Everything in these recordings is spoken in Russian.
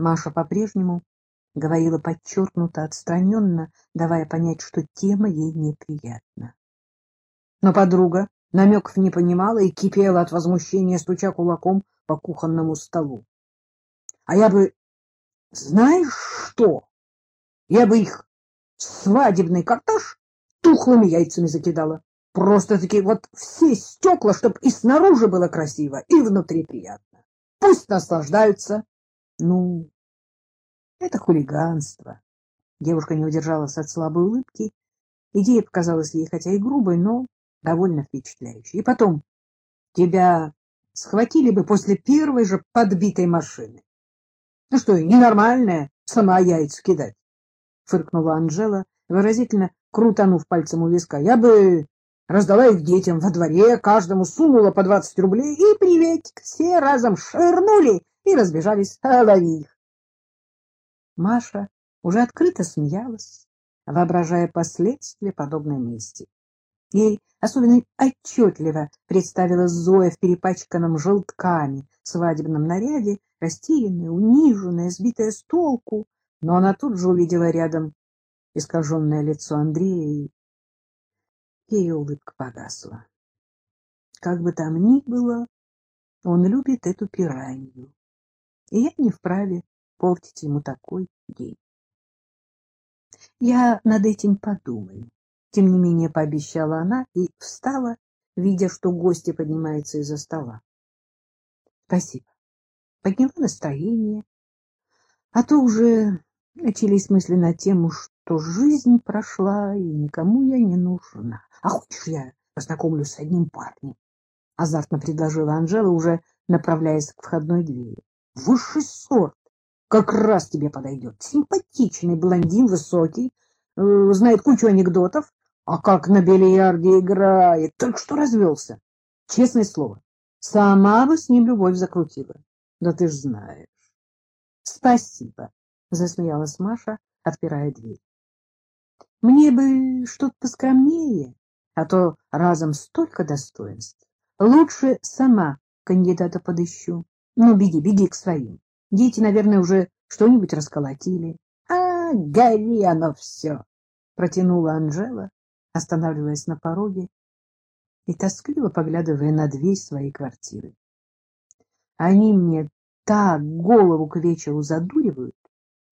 Маша по-прежнему говорила подчеркнуто отстраненно, давая понять, что тема ей неприятна. Но подруга намеков не понимала и кипела от возмущения, стуча кулаком по кухонному столу. — А я бы... Знаешь что? Я бы их свадебный картаж тухлыми яйцами закидала. Просто-таки вот все стекла, чтоб и снаружи было красиво, и внутри приятно. Пусть наслаждаются. Ну, это хулиганство. Девушка не удержалась от слабой улыбки. Идея показалась ей хотя и грубой, но довольно впечатляющей. И потом, тебя схватили бы после первой же подбитой машины. Ну что, ненормальная сама яйца кидать? Фыркнула Анжела, выразительно крутанув пальцем у виска. Я бы раздала их детям во дворе, каждому сунула по двадцать рублей, и приветик, все разом швырнули и разбежались, лови их. Маша уже открыто смеялась, воображая последствия подобной мести. Ей особенно отчетливо представилась Зоя в перепачканном желтками свадебном наряде, растерянная, униженная, сбитая с толку, но она тут же увидела рядом искаженное лицо Андрея, и ее улыбка погасла. Как бы там ни было, он любит эту пиранью, и я не вправе портить ему такой день. Я над этим подумаю. Тем не менее, пообещала она и встала, видя, что гости поднимаются из-за стола. Спасибо. Подняла настроение, а то уже начались мысли на тему, что жизнь прошла, и никому я не нужна. А хочешь, я познакомлюсь с одним парнем? Азартно предложила Анжела, уже направляясь к входной двери. Высший сорт. Как раз тебе подойдет. Симпатичный блондин, высокий, э, знает кучу анекдотов, а как на бильярде играет, только что развелся. Честное слово, сама бы с ним любовь закрутила. Да ты ж знаешь. Спасибо, засмеялась Маша, отпирая дверь. Мне бы что-то поскромнее, а то разом столько достоинств. Лучше сама кандидата подыщу. Ну, беги, беги к своим. Дети, наверное, уже что-нибудь расколотили. А, гори оно все! Протянула Анжела, останавливаясь на пороге и тоскливо поглядывая на дверь своей квартиры. Они мне так голову к вечеру задуривают,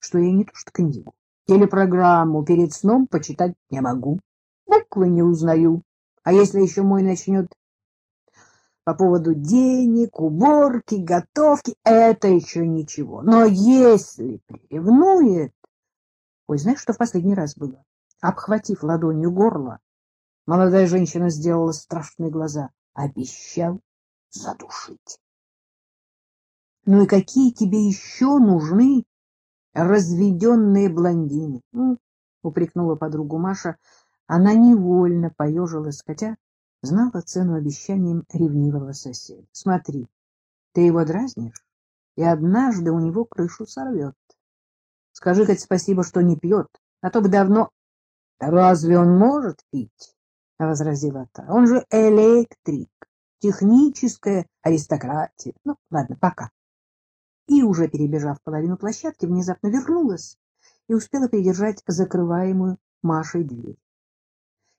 что я не то что книгу, телепрограмму перед сном почитать не могу, буквы не узнаю. А если еще мой начнет по поводу денег, уборки, готовки, это еще ничего. Но если приревнует... Ой, знаешь, что в последний раз было? Обхватив ладонью горло, молодая женщина сделала страшные глаза. Обещал задушить. Ну и какие тебе еще нужны разведенные блондины? Ну, упрекнула подругу Маша. Она невольно поежилась, хотя знала цену обещаниям ревнивого соседа. Смотри, ты его дразнишь, и однажды у него крышу сорвет. Скажи хоть спасибо, что не пьет, а то бы давно Разве он может пить? — возразила та. — Он же электрик, техническая аристократия. Ну, ладно, пока. И, уже перебежав половину площадки, внезапно вернулась и успела придержать закрываемую Машей дверь.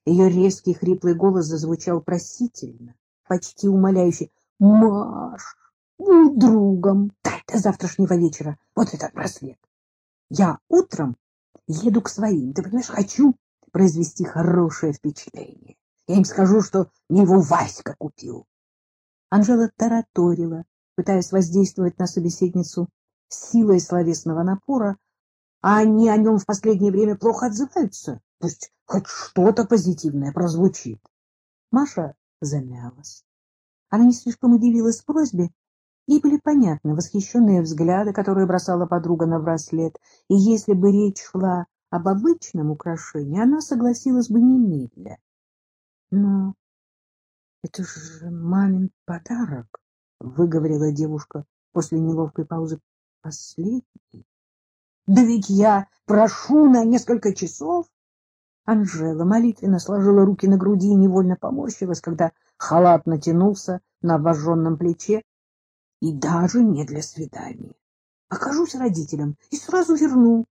Ее резкий хриплый голос зазвучал просительно, почти умоляюще. — Маш, будь другом, дай до завтрашнего вечера вот этот браслет. Я утром еду к своим, ты понимаешь, хочу произвести хорошее впечатление. Я им скажу, что мне его Васька купил. Анжела тараторила, пытаясь воздействовать на собеседницу силой словесного напора, а они о нем в последнее время плохо отзываются. Пусть хоть что-то позитивное прозвучит. Маша замялась. Она не слишком удивилась просьбе, Ей были понятны восхищенные взгляды, которые бросала подруга на браслет, и если бы речь шла об обычном украшении она согласилась бы немедля. Но это же мамин подарок, выговорила девушка после неловкой паузы. Последний. Да ведь я прошу на несколько часов. Анжела молитвенно сложила руки на груди и невольно поморщилась, когда халат натянулся на обожженном плече. И даже не для свидания. покажусь родителям и сразу верну.